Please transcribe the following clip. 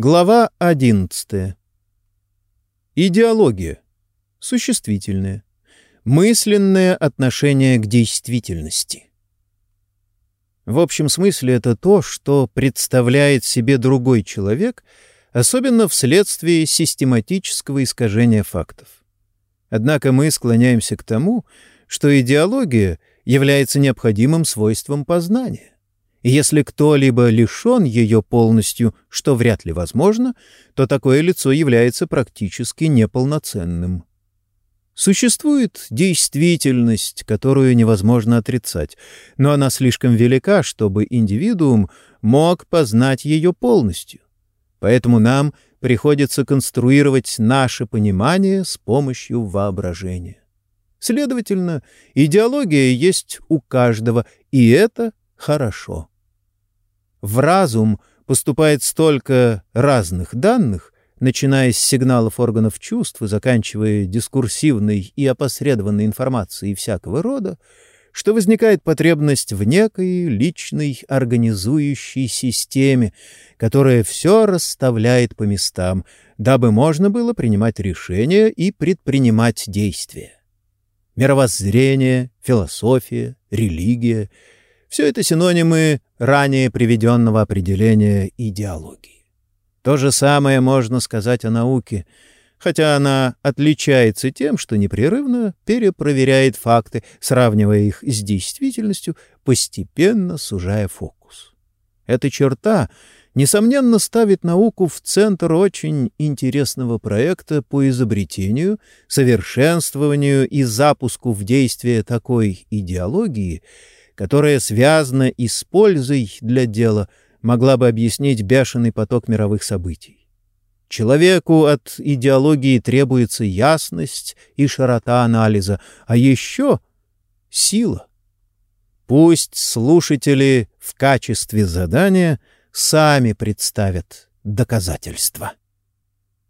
Глава 11. Идеология. Существительное. Мысленное отношение к действительности. В общем смысле это то, что представляет себе другой человек, особенно вследствие систематического искажения фактов. Однако мы склоняемся к тому, что идеология является необходимым свойством познания. Если кто-либо лишен ее полностью, что вряд ли возможно, то такое лицо является практически неполноценным. Существует действительность, которую невозможно отрицать, но она слишком велика, чтобы индивидуум мог познать ее полностью. Поэтому нам приходится конструировать наше понимание с помощью воображения. Следовательно, идеология есть у каждого, и это хорошо. В разум поступает столько разных данных, начиная с сигналов органов чувств и заканчивая дискурсивной и опосредованной информацией всякого рода, что возникает потребность в некой личной организующей системе, которая все расставляет по местам, дабы можно было принимать решения и предпринимать действия. Мировоззрение, философия, религия — все это синонимы ранее приведенного определения идеологии. То же самое можно сказать о науке, хотя она отличается тем, что непрерывно перепроверяет факты, сравнивая их с действительностью, постепенно сужая фокус. Эта черта, несомненно, ставит науку в центр очень интересного проекта по изобретению, совершенствованию и запуску в действие такой идеологии — которая связана и с пользой для дела могла бы объяснить бешеный поток мировых событий. Человеку от идеологии требуется ясность и широта анализа, а еще сила. Пусть слушатели в качестве задания сами представят доказательства.